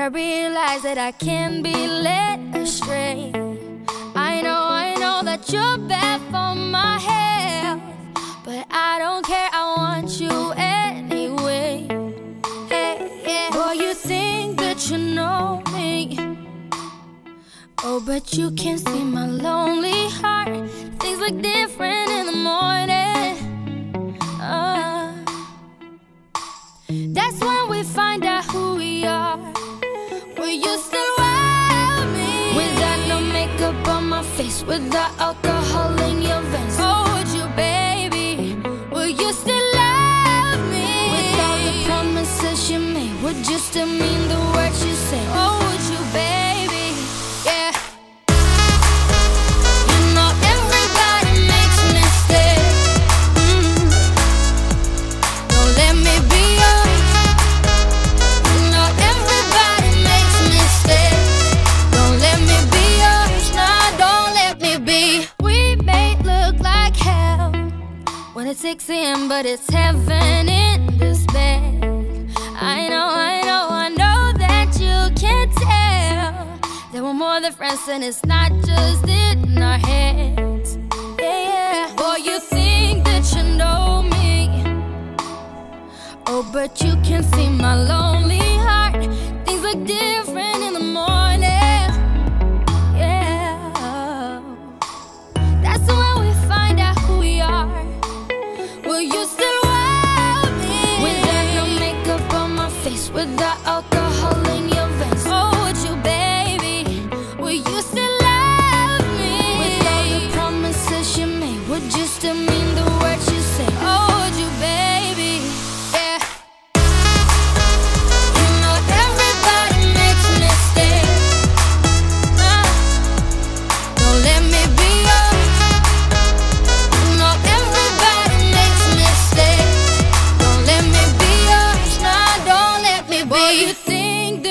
I realize that I can't be led astray. I know, I know that you're bad for my health, but I don't care. I want you anyway. Hey, yeah. Boy, you think that you know me. Oh, but you can't see my face, without alcohol in your veins. Oh, would you, baby? Will you still love me? With all the promises you made, would you still mean the words you say? Oh, it's 6 a.m., but it's heaven in this bed. I know, I know, I know that you can tell that we're more than friends, and it's not just in our heads. Yeah, yeah. Boy, you think that you know me. Oh, but you can see my lonely without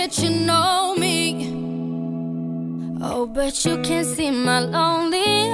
that you know me. Oh, but you can't see my lonely